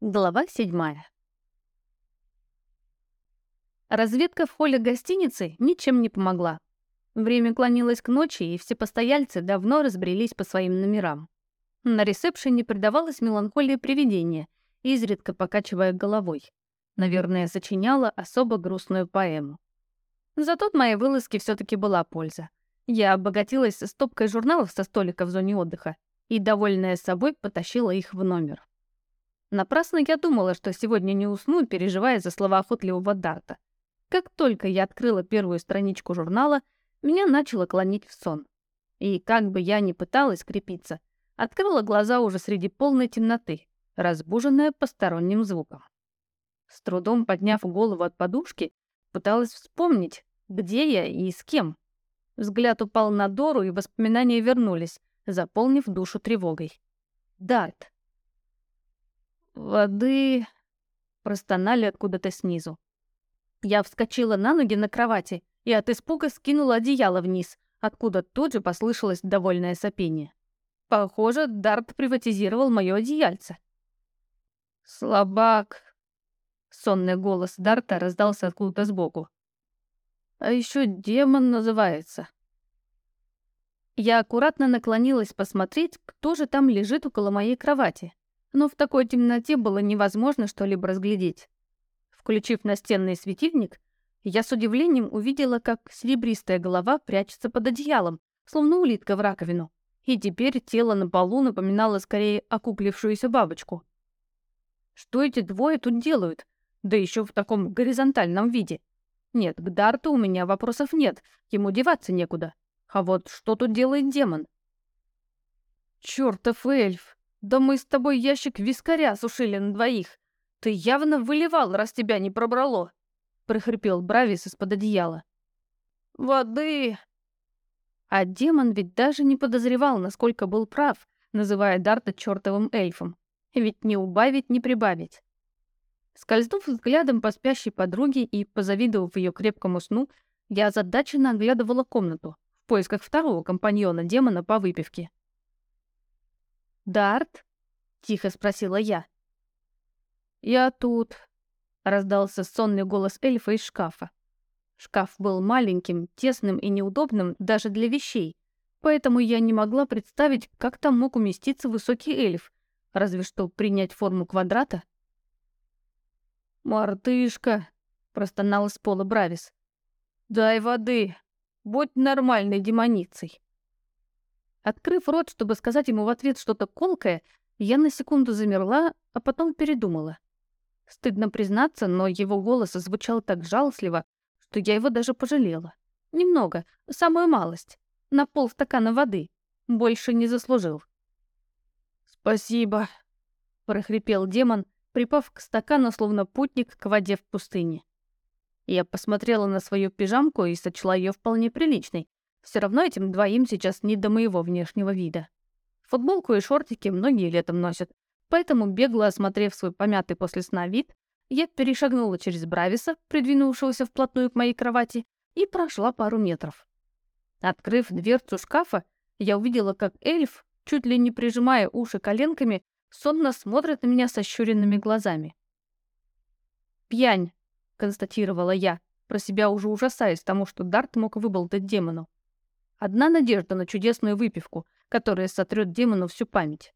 Глава седьмая. Разведка в холле гостиницы ничем не помогла. Время клонилось к ночи, и все постояльцы давно разбрелись по своим номерам. На ресепшене предавалось меланхолии привидения, изредка покачивая головой. Наверное, сочиняла особо грустную поэму. Зато от моей вылазки все таки была польза. Я обогатилась стопкой журналов со столика в зоне отдыха и, довольная собой, потащила их в номер. Напрасно я думала, что сегодня не усну, переживая за слова охотливого Дарта. Как только я открыла первую страничку журнала, меня начало клонить в сон. И как бы я ни пыталась крепиться, открыла глаза уже среди полной темноты, разбуженная посторонним звуком. С трудом подняв голову от подушки, пыталась вспомнить, где я и с кем. Взгляд упал на Дору, и воспоминания вернулись, заполнив душу тревогой. Дарт. «Воды...» — простонали откуда-то снизу. Я вскочила на ноги на кровати и от испуга скинула одеяло вниз, откуда тут же послышалось довольное сопение. Похоже, Дарт приватизировал мое одеяльце. «Слабак!» — сонный голос Дарта раздался откуда-то сбоку. «А еще демон называется». Я аккуратно наклонилась посмотреть, кто же там лежит около моей кровати но в такой темноте было невозможно что-либо разглядеть. Включив настенный светильник, я с удивлением увидела, как серебристая голова прячется под одеялом, словно улитка в раковину, и теперь тело на полу напоминало скорее окуклившуюся бабочку. Что эти двое тут делают? Да еще в таком горизонтальном виде. Нет, к Дарту у меня вопросов нет, ему деваться некуда. А вот что тут делает демон? Чёртов эльф! «Да мы с тобой ящик вискаря сушили на двоих. Ты явно выливал, раз тебя не пробрало», — прохрипел Бравис из-под одеяла. «Воды!» А демон ведь даже не подозревал, насколько был прав, называя Дарта чертовым эльфом. Ведь не убавить, не прибавить. Скользнув взглядом по спящей подруге и позавидовав ее крепкому сну, я озадаченно оглядывала комнату в поисках второго компаньона демона по выпивке. «Дарт?» — тихо спросила я. «Я тут», — раздался сонный голос эльфа из шкафа. Шкаф был маленьким, тесным и неудобным даже для вещей, поэтому я не могла представить, как там мог уместиться высокий эльф, разве что принять форму квадрата. «Мартышка», — простонал из пола Бравис. «Дай воды, будь нормальной демоницей». Открыв рот, чтобы сказать ему в ответ что-то колкое, я на секунду замерла, а потом передумала. Стыдно признаться, но его голос звучал так жалостливо, что я его даже пожалела. Немного, самую малость. На полстакана воды. Больше не заслужил. «Спасибо», — прохрипел демон, припав к стакану, словно путник к воде в пустыне. Я посмотрела на свою пижамку и сочла ее вполне приличной, все равно этим двоим сейчас не до моего внешнего вида. Футболку и шортики многие летом носят, поэтому, бегло осмотрев свой помятый после сна вид, я перешагнула через Брависа, придвинувшегося вплотную к моей кровати, и прошла пару метров. Открыв дверцу шкафа, я увидела, как эльф, чуть ли не прижимая уши коленками, сонно смотрит на меня со щуренными глазами. «Пьянь», — констатировала я, про себя уже ужасаясь тому, что Дарт мог выболтать демону. Одна надежда на чудесную выпивку, которая сотрет демону всю память.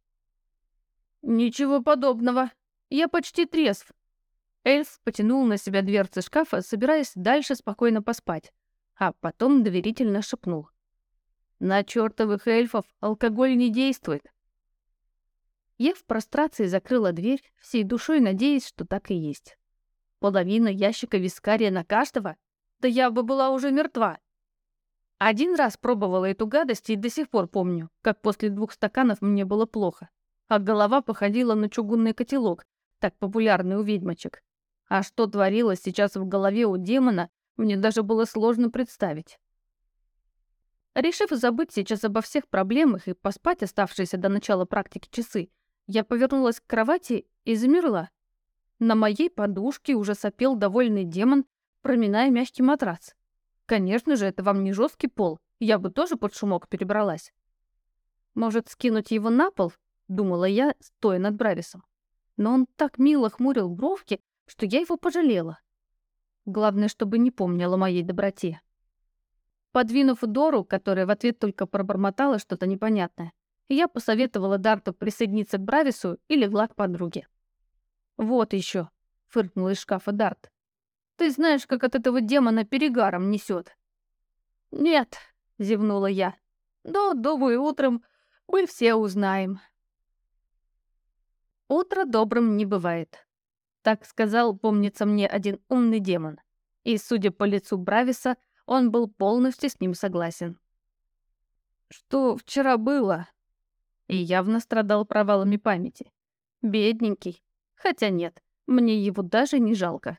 «Ничего подобного. Я почти трезв». Эльф потянул на себя дверцы шкафа, собираясь дальше спокойно поспать, а потом доверительно шепнул. «На чертовых эльфов алкоголь не действует». Я в прострации закрыла дверь, всей душой надеясь, что так и есть. Половина ящика вискария на каждого? Да я бы была уже мертва. Один раз пробовала эту гадость и до сих пор помню, как после двух стаканов мне было плохо, а голова походила на чугунный котелок, так популярный у ведьмочек. А что творилось сейчас в голове у демона, мне даже было сложно представить. Решив забыть сейчас обо всех проблемах и поспать оставшиеся до начала практики часы, я повернулась к кровати и замерла. На моей подушке уже сопел довольный демон, проминая мягкий матрас. Конечно же, это вам не жесткий пол. Я бы тоже под шумок перебралась. Может, скинуть его на пол? Думала я, стоя над Брависом. но он так мило хмурил бровки, что я его пожалела. Главное, чтобы не помнила моей доброте. Подвинув Дору, которая в ответ только пробормотала что-то непонятное, я посоветовала Дарту присоединиться к Бравису и легла к подруге. «Вот еще», — фыркнул из шкафа Дарт. «Ты знаешь, как от этого демона перегаром несет. «Нет», — зевнула я. «Но, думаю, утром мы все узнаем». Утро добрым не бывает. Так сказал, помнится мне, один умный демон. И, судя по лицу Брависа, он был полностью с ним согласен. «Что вчера было?» И явно страдал провалами памяти. Бедненький. Хотя нет, мне его даже не жалко.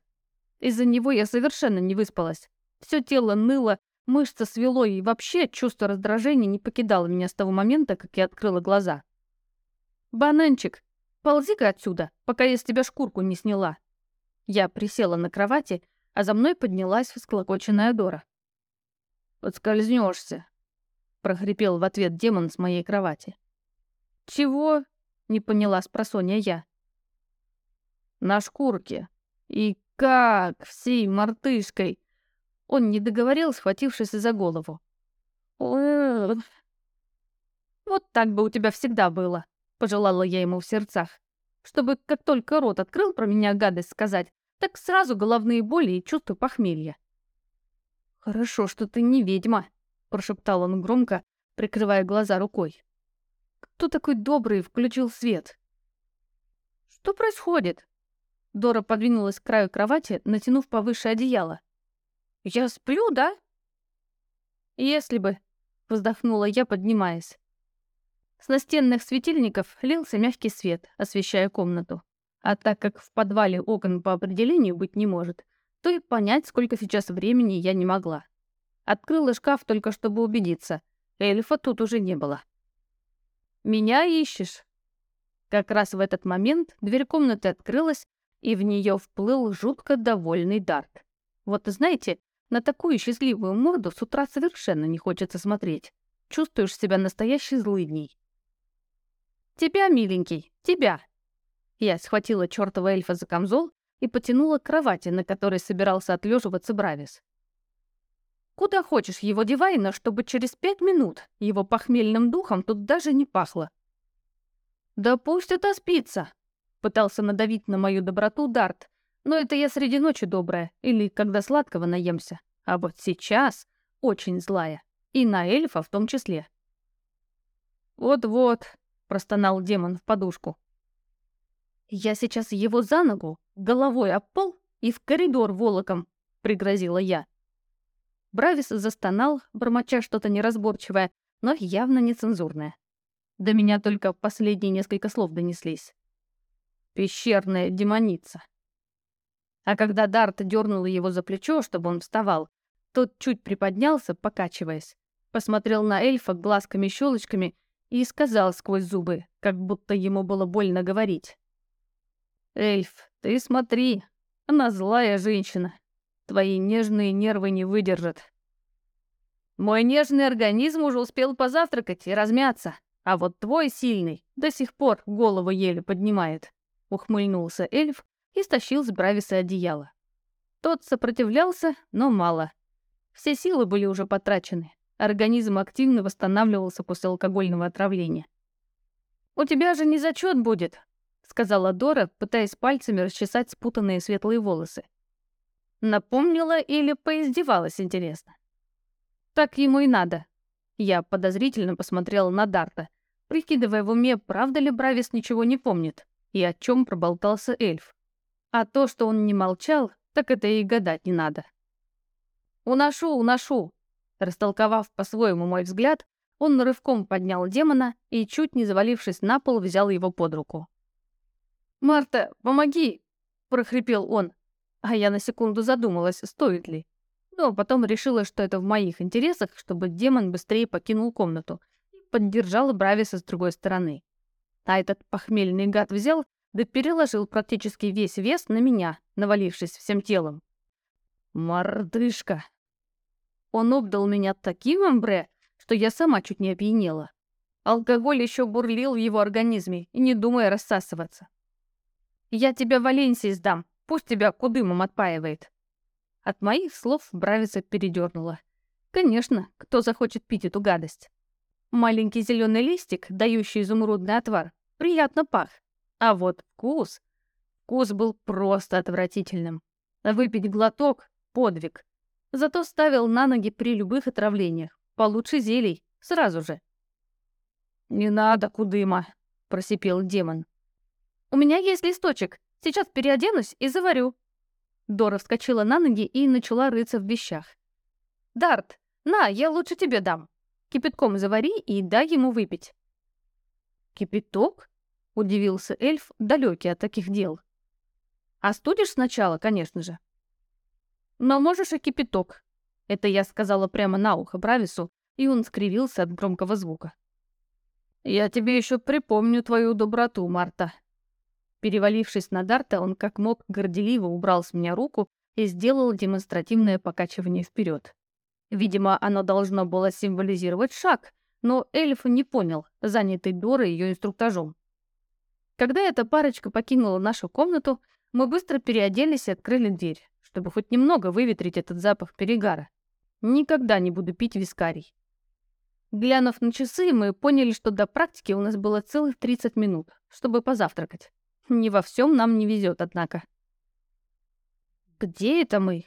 Из-за него я совершенно не выспалась. Все тело ныло, мышца свело, и вообще чувство раздражения не покидало меня с того момента, как я открыла глаза. «Бананчик, ползи-ка отсюда, пока я с тебя шкурку не сняла». Я присела на кровати, а за мной поднялась всклокоченная Дора. «Подскользнешься», — прохрипел в ответ демон с моей кровати. «Чего?» — не поняла спросонья я. «На шкурке. И как всей мартышкой?» Он не договорил, схватившись за голову. «Вот так бы у тебя всегда было», — пожелала я ему в сердцах. «Чтобы как только рот открыл про меня гадость сказать, так сразу головные боли и чувство похмелья». «Хорошо, что ты не ведьма», — прошептал он громко, прикрывая глаза рукой. «Кто такой добрый включил свет?» «Что происходит?» Дора подвинулась к краю кровати, натянув повыше одеяло. «Я сплю, да?» «Если бы», — вздохнула я, поднимаясь. С настенных светильников лился мягкий свет, освещая комнату. А так как в подвале окон по определению быть не может, то и понять, сколько сейчас времени, я не могла. Открыла шкаф только чтобы убедиться. Эльфа тут уже не было. «Меня ищешь?» Как раз в этот момент дверь комнаты открылась, и в нее вплыл жутко довольный Дарт. Вот знаете, на такую счастливую морду с утра совершенно не хочется смотреть. Чувствуешь себя настоящей злыдней. «Тебя, миленький, тебя!» Я схватила чёртова эльфа за камзол и потянула к кровати, на которой собирался отлеживаться Бравис. «Куда хочешь его девай, но чтобы через пять минут его похмельным духом тут даже не пахло». «Да пусть это спится!» — пытался надавить на мою доброту Дарт, но это я среди ночи добрая или когда сладкого наемся. А вот сейчас очень злая. И на эльфа в том числе. «Вот-вот», — простонал демон в подушку. «Я сейчас его за ногу, головой об пол и в коридор волоком», — пригрозила я. Бравис застонал, бормоча что-то неразборчивое, но явно нецензурное. До меня только последние несколько слов донеслись. «Пещерная демоница». А когда Дарт дернула его за плечо, чтобы он вставал, тот чуть приподнялся, покачиваясь, посмотрел на эльфа глазками-щелочками и сказал сквозь зубы, как будто ему было больно говорить. «Эльф, ты смотри, она злая женщина. Твои нежные нервы не выдержат». «Мой нежный организм уже успел позавтракать и размяться, а вот твой сильный до сих пор голову еле поднимает», — ухмыльнулся эльф и стащил с Брависа одеяло. Тот сопротивлялся, но мало. Все силы были уже потрачены. Организм активно восстанавливался после алкогольного отравления. «У тебя же не зачет будет», — сказала Дора, пытаясь пальцами расчесать спутанные светлые волосы. Напомнила или поиздевалась, интересно? Так ему и надо. Я подозрительно посмотрела на Дарта, прикидывая в уме, правда ли Бравис ничего не помнит, и о чем проболтался эльф. А то, что он не молчал, так это и гадать не надо. «Уношу, уношу!» Растолковав по-своему мой взгляд, он рывком поднял демона и, чуть не завалившись на пол, взял его под руку. «Марта, помоги!» — прохрипел он. А я на секунду задумалась, стоит ли. Но потом решила, что это в моих интересах, чтобы демон быстрее покинул комнату, и поддержала Брависа с другой стороны. А этот похмельный гад взял, да переложил практически весь вес на меня, навалившись всем телом. «Мордышка!» Он обдал меня таким амбре, что я сама чуть не опьянела. Алкоголь еще бурлил в его организме и не думая рассасываться. Я тебя Валенсии сдам, пусть тебя кудымом отпаивает. От моих слов Бравица передернула. Конечно, кто захочет пить эту гадость? Маленький зеленый листик, дающий изумрудный отвар, приятно пах. А вот вкус... Вкус был просто отвратительным. Выпить глоток — подвиг. Зато ставил на ноги при любых отравлениях. Получше зелий, сразу же. «Не надо, кудыма», — просипел демон. «У меня есть листочек. Сейчас переоденусь и заварю». Дора вскочила на ноги и начала рыться в вещах. «Дарт, на, я лучше тебе дам. Кипятком завари и дай ему выпить». «Кипяток?» — удивился эльф, далекий от таких дел. «Остудишь сначала, конечно же». «Но можешь и кипяток». Это я сказала прямо на ухо Бравису, и он скривился от громкого звука. «Я тебе еще припомню твою доброту, Марта», Перевалившись на Дарта, он как мог горделиво убрал с меня руку и сделал демонстративное покачивание вперед. Видимо, оно должно было символизировать шаг, но эльф не понял, занятый Дорой ее инструктажом. Когда эта парочка покинула нашу комнату, мы быстро переоделись и открыли дверь, чтобы хоть немного выветрить этот запах перегара. Никогда не буду пить вискарий. Глянув на часы, мы поняли, что до практики у нас было целых 30 минут, чтобы позавтракать. Не во всем нам не везет, однако. «Где это мы?»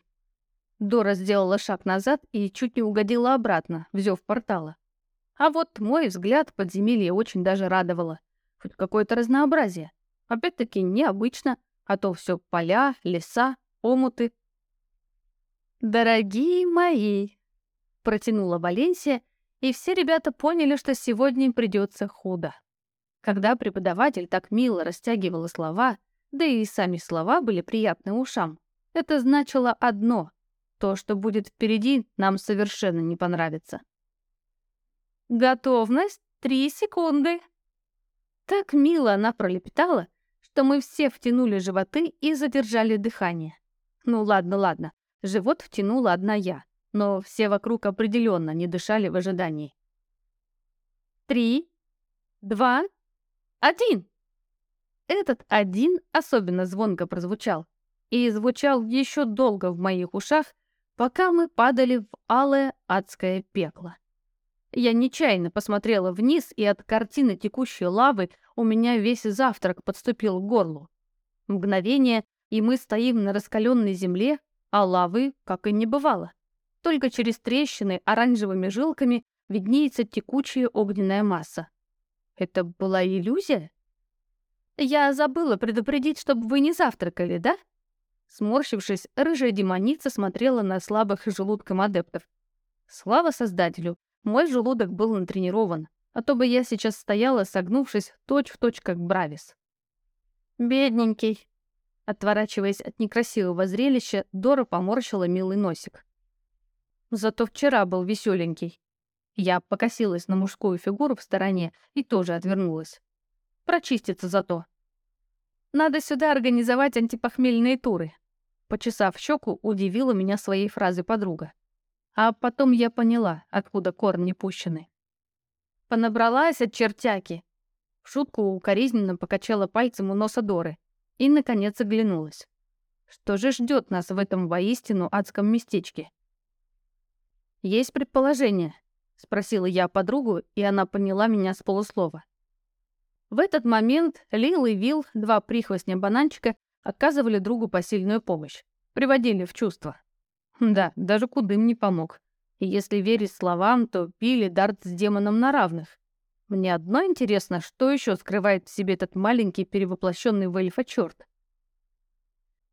Дора сделала шаг назад и чуть не угодила обратно, взяв портала. А вот мой взгляд подземелье очень даже радовало. Хоть какое-то разнообразие. Опять-таки необычно, а то все поля, леса, омуты. «Дорогие мои!» — протянула Валенсия, и все ребята поняли, что сегодня придется худо. Когда преподаватель так мило растягивала слова, да и сами слова были приятны ушам, это значило одно — то, что будет впереди, нам совершенно не понравится. «Готовность? Три секунды!» Так мило она пролепетала, что мы все втянули животы и задержали дыхание. Ну ладно, ладно, живот втянула одна я, но все вокруг определенно не дышали в ожидании. Три, два, один!» Этот «один» особенно звонко прозвучал и звучал еще долго в моих ушах, пока мы падали в алое адское пекло. Я нечаянно посмотрела вниз, и от картины текущей лавы у меня весь завтрак подступил к горлу. Мгновение, и мы стоим на раскаленной земле, а лавы как и не бывало. Только через трещины оранжевыми жилками виднеется текучая огненная масса. Это была иллюзия? Я забыла предупредить, чтобы вы не завтракали, да? Сморщившись, рыжая демоница смотрела на слабых желудком адептов. Слава создателю, мой желудок был натренирован, а то бы я сейчас стояла, согнувшись, точь-в-точь, точь, как Бравис. «Бедненький!» Отворачиваясь от некрасивого зрелища, Дора поморщила милый носик. Зато вчера был веселенький. Я покосилась на мужскую фигуру в стороне и тоже отвернулась. Прочиститься зато. Надо сюда организовать антипохмельные туры. Почесав щеку, удивила меня своей фразой подруга. А потом я поняла, откуда корни пущены. Понабралась от чертяки. В шутку укоризненно покачала пальцем у носа Доры и, наконец, оглянулась. Что же ждет нас в этом воистину адском местечке? Есть предположение, — спросила я подругу, и она поняла меня с полуслова. В этот момент Лил и Вил, два прихвостня бананчика, оказывали другу посильную помощь, приводили в чувство. Да, даже Кудым не помог. И если верить словам, то пили дарт с демоном на равных. Мне одно интересно, что еще скрывает в себе этот маленький перевоплощенный в эльфа черт.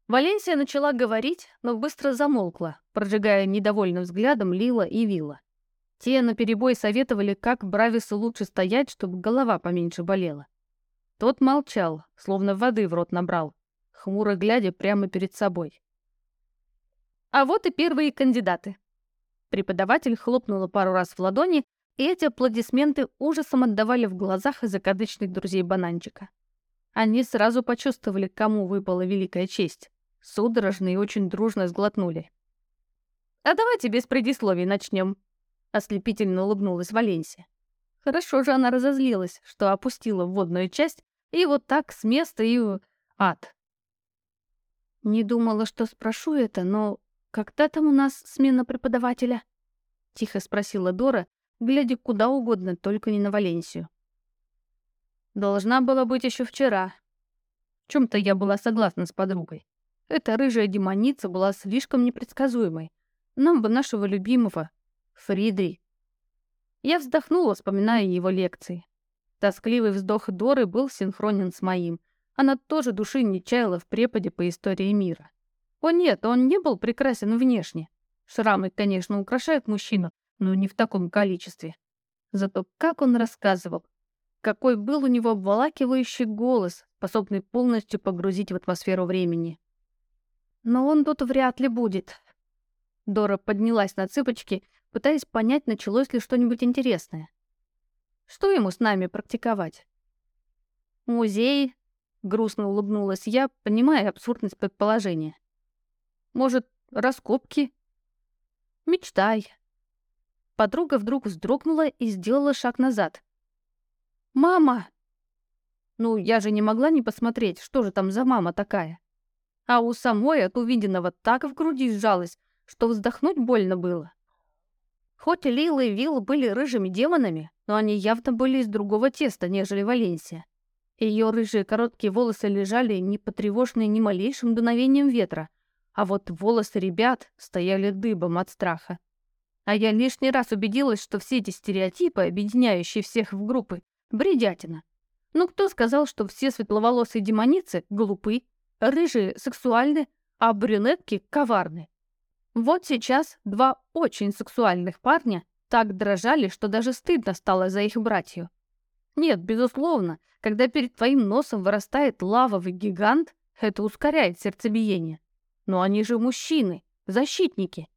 Валенсия начала говорить, но быстро замолкла, прожигая недовольным взглядом Лила и Вила. Те наперебой советовали, как Бравису лучше стоять, чтобы голова поменьше болела. Тот молчал, словно воды в рот набрал, хмуро глядя прямо перед собой. А вот и первые кандидаты. Преподаватель хлопнула пару раз в ладони, и эти аплодисменты ужасом отдавали в глазах закадычных друзей бананчика. Они сразу почувствовали, кому выпала великая честь. Судорожно и очень дружно сглотнули. «А давайте без предисловий начнем», Ослепительно улыбнулась Валенсия. Хорошо же она разозлилась, что опустила вводную часть, и вот так с места и... ад. Не думала, что спрошу это, но когда там у нас смена преподавателя? Тихо спросила Дора, глядя куда угодно, только не на Валенсию. Должна была быть еще вчера. В чем-то я была согласна с подругой. Эта рыжая демоница была слишком непредсказуемой. Нам бы нашего любимого, Фридри. Я вздохнула, вспоминая его лекции. Тоскливый вздох Доры был синхронен с моим. Она тоже души не чаяла в преподе по истории мира. О нет, он не был прекрасен внешне. Шрамы, конечно, украшают мужчину, но не в таком количестве. Зато как он рассказывал, какой был у него обволакивающий голос, способный полностью погрузить в атмосферу времени. Но он тут вряд ли будет. Дора поднялась на цыпочки, пытаясь понять, началось ли что-нибудь интересное. Что ему с нами практиковать? Музей, грустно улыбнулась я, понимая абсурдность предположения. Может, раскопки? Мечтай. Подруга вдруг вздрогнула и сделала шаг назад. «Мама!» Ну, я же не могла не посмотреть, что же там за мама такая. А у самой от увиденного так в груди сжалось, что вздохнуть больно было. Хоть Лила и Вилл были рыжими демонами, но они явно были из другого теста, нежели Валенсия. Ее рыжие короткие волосы лежали, не потревоженные ни малейшим дуновением ветра, а вот волосы ребят стояли дыбом от страха. А я лишний раз убедилась, что все эти стереотипы, объединяющие всех в группы, бредятина. Ну кто сказал, что все светловолосые демоницы глупы, рыжие сексуальны, а брюнетки коварны? Вот сейчас два очень сексуальных парня так дрожали, что даже стыдно стало за их братью. Нет, безусловно, когда перед твоим носом вырастает лавовый гигант, это ускоряет сердцебиение. Но они же мужчины, защитники.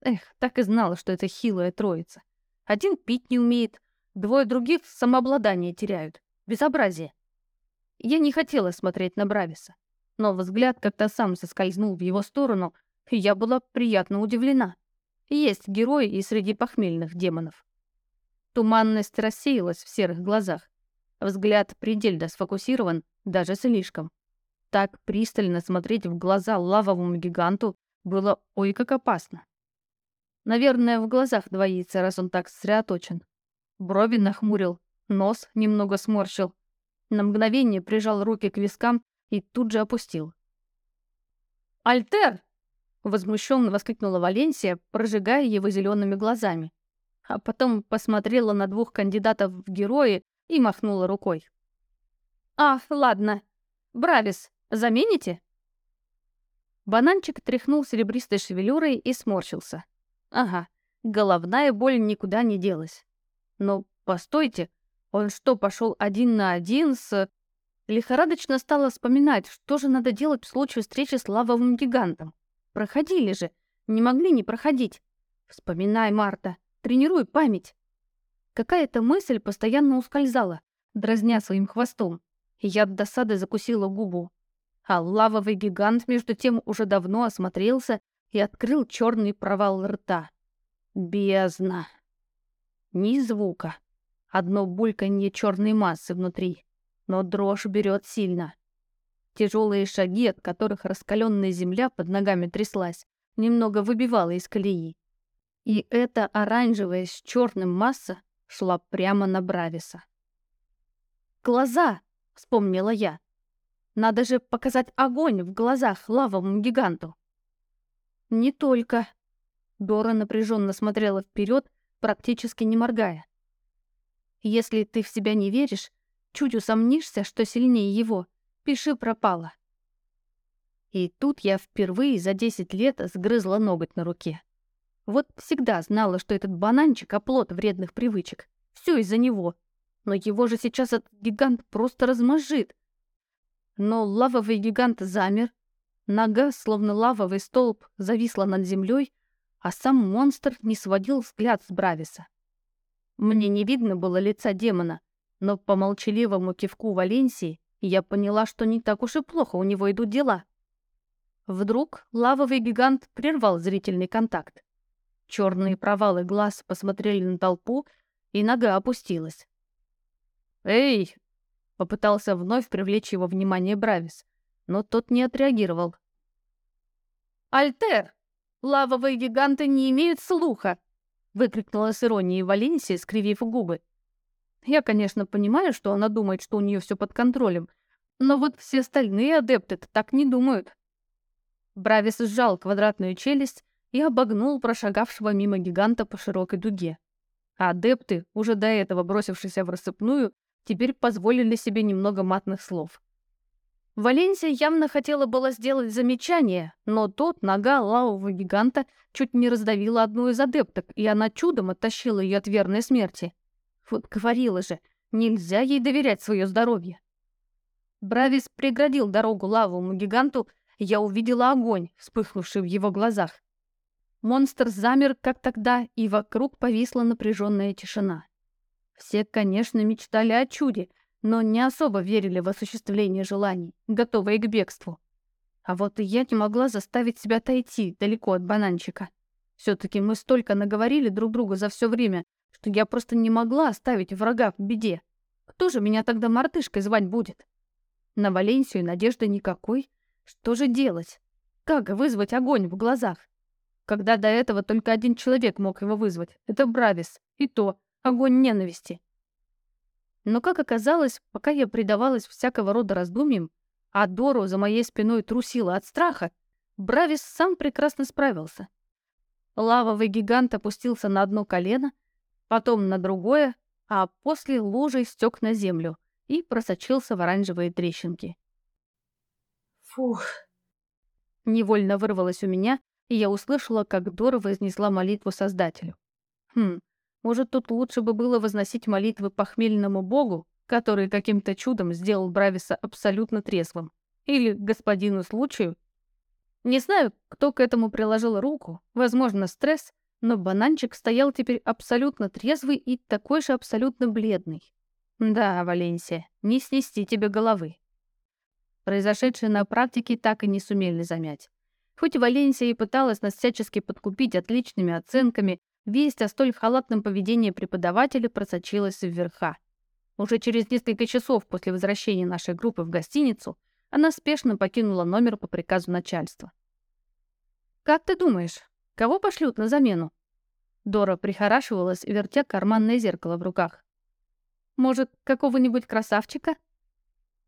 Эх, так и знала, что это хилая троица. Один пить не умеет, двое других самообладание теряют. Безобразие. Я не хотела смотреть на Брависа, но взгляд как-то сам соскользнул в его сторону — я была приятно удивлена. Есть герои и среди похмельных демонов. Туманность рассеялась в серых глазах. Взгляд предельно сфокусирован, даже слишком. Так пристально смотреть в глаза лавовому гиганту было ой как опасно. Наверное, в глазах двоится, раз он так сосредоточен. Брови нахмурил, нос немного сморщил. На мгновение прижал руки к вискам и тут же опустил. «Альтер!» Возмущенно воскликнула Валенсия, прожигая его зелеными глазами. А потом посмотрела на двух кандидатов в герои и махнула рукой. «А, ладно. Бравис, замените?» Бананчик тряхнул серебристой шевелюрой и сморщился. «Ага, головная боль никуда не делась. Но постойте, он что, пошел один на один с...» Лихорадочно стала вспоминать, что же надо делать в случае встречи с лавовым гигантом. Проходили же. Не могли не проходить. Вспоминай, Марта. Тренируй память. Какая-то мысль постоянно ускользала, дразня своим хвостом. Я от досады закусила губу. А лавовый гигант, между тем, уже давно осмотрелся и открыл черный провал рта. Бездна. Ни звука. Одно бульканье черной массы внутри. Но дрожь берет сильно. Тяжелые шаги, от которых раскаленная земля под ногами тряслась, немного выбивала из колеи. И эта оранжевая с черным масса шла прямо на Брависа. «Глаза!» — вспомнила я. «Надо же показать огонь в глазах лавовому гиганту!» «Не только!» Дора напряженно смотрела вперед, практически не моргая. «Если ты в себя не веришь, чуть усомнишься, что сильнее его — Пиши пропало. И тут я впервые за 10 лет сгрызла ноготь на руке. Вот всегда знала, что этот бананчик — оплот вредных привычек. Все из-за него. Но его же сейчас этот гигант просто размозжит. Но лавовый гигант замер. Нога, словно лавовый столб, зависла над землей, а сам монстр не сводил взгляд с Брависа. Мне не видно было лица демона, но по молчаливому кивку Валенсии я поняла, что не так уж и плохо у него идут дела. Вдруг лавовый гигант прервал зрительный контакт. Черные провалы глаз посмотрели на толпу, и нога опустилась. «Эй!» — попытался вновь привлечь его внимание Бравис, но тот не отреагировал. «Альтер! Лавовые гиганты не имеют слуха!» — выкрикнула с иронией Валенсия, скривив губы. Я, конечно, понимаю, что она думает, что у нее все под контролем, но вот все остальные адепты так не думают. Бравис сжал квадратную челюсть и обогнул прошагавшего мимо гиганта по широкой дуге. А адепты, уже до этого бросившиеся в рассыпную, теперь позволили себе немного матных слов. Валенсия явно хотела было сделать замечание, но тот, нога лавового гиганта, чуть не раздавила одну из адепток, и она чудом оттащила ее от верной смерти. Вот говорила же, нельзя ей доверять свое здоровье. Бравис преградил дорогу лавовому гиганту, я увидела огонь, вспыхнувший в его глазах. Монстр замер, как тогда, и вокруг повисла напряженная тишина. Все, конечно, мечтали о чуде, но не особо верили в осуществление желаний, готовые к бегству. А вот и я не могла заставить себя отойти далеко от бананчика. Все-таки мы столько наговорили друг другу за все время, что я просто не могла оставить врага в беде. Кто же меня тогда мартышкой звать будет? На Валенсию надежды никакой. Что же делать? Как вызвать огонь в глазах? Когда до этого только один человек мог его вызвать. Это Бравис. И то огонь ненависти. Но, как оказалось, пока я предавалась всякого рода раздумьям, а Дору за моей спиной трусила от страха, Бравис сам прекрасно справился. Лавовый гигант опустился на одно колено, потом на другое, а после лужей стек на землю и просочился в оранжевые трещинки. Фух. Невольно вырвалось у меня, и я услышала, как Дора вознесла молитву Создателю. Хм, может, тут лучше бы было возносить молитвы похмельному богу, который каким-то чудом сделал Брависа абсолютно трезвым? Или господину случаю? Не знаю, кто к этому приложил руку, возможно, стресс, но бананчик стоял теперь абсолютно трезвый и такой же абсолютно бледный. Да, Валенсия, не снести тебе головы. Произошедшее на практике так и не сумели замять. Хоть Валенсия и пыталась нас всячески подкупить отличными оценками, Весть о столь халатном поведении преподавателя просочилась вверха. Уже через несколько часов после возвращения нашей группы в гостиницу она спешно покинула номер по приказу начальства. «Как ты думаешь, кого пошлют на замену?» Дора прихорашивалась, вертя карманное зеркало в руках. «Может, какого-нибудь красавчика?»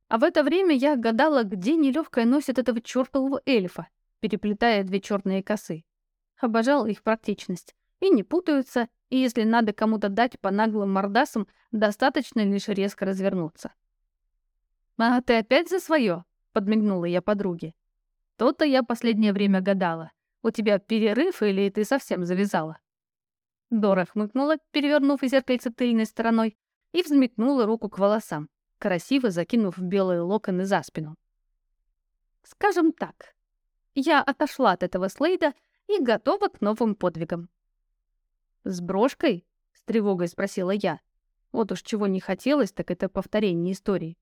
А в это время я гадала, где нелегкая носит этого чертового эльфа, переплетая две черные косы. Обожала их практичность и не путаются, и если надо кому-то дать по наглым мордасам, достаточно лишь резко развернуться. «А ты опять за свое?» — подмигнула я подруге. «То-то я последнее время гадала. У тебя перерыв или ты совсем завязала?» Дора хмыкнула, перевернув зеркальце тыльной стороной, и взметнула руку к волосам, красиво закинув белые локоны за спину. «Скажем так, я отошла от этого Слейда и готова к новым подвигам. «С брошкой?» — с тревогой спросила я. Вот уж чего не хотелось, так это повторение истории.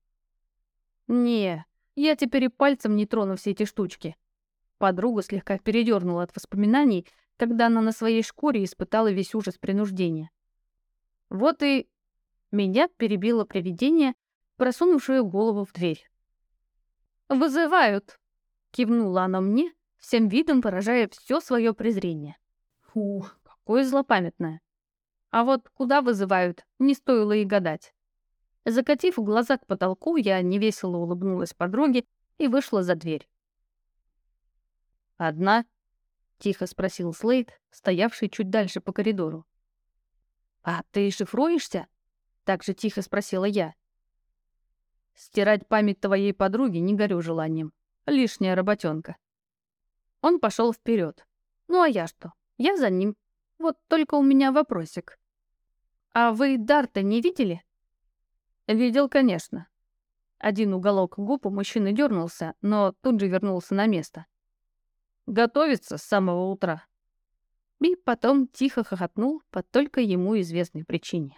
«Не, я теперь и пальцем не трону все эти штучки». Подруга слегка передернула от воспоминаний, когда она на своей шкуре испытала весь ужас принуждения. Вот и... Меня перебило привидение, просунувшее голову в дверь. «Вызывают!» — кивнула она мне, всем видом выражая все свое презрение. Фух, какое злопамятное. А вот куда вызывают, не стоило и гадать. Закатив глаза к потолку, я невесело улыбнулась подруге и вышла за дверь. «Одна?» — тихо спросил Слейд, стоявший чуть дальше по коридору. «А ты шифруешься?» — так же тихо спросила я. «Стирать память твоей подруги не горю желанием. Лишняя работенка». Он пошел вперед. Ну а я что? Я за ним. Вот только у меня вопросик. А вы Дарта не видели? Видел, конечно. Один уголок губ у мужчины дернулся, но тут же вернулся на место. Готовится с самого утра. И потом тихо хохотнул по только ему известной причине.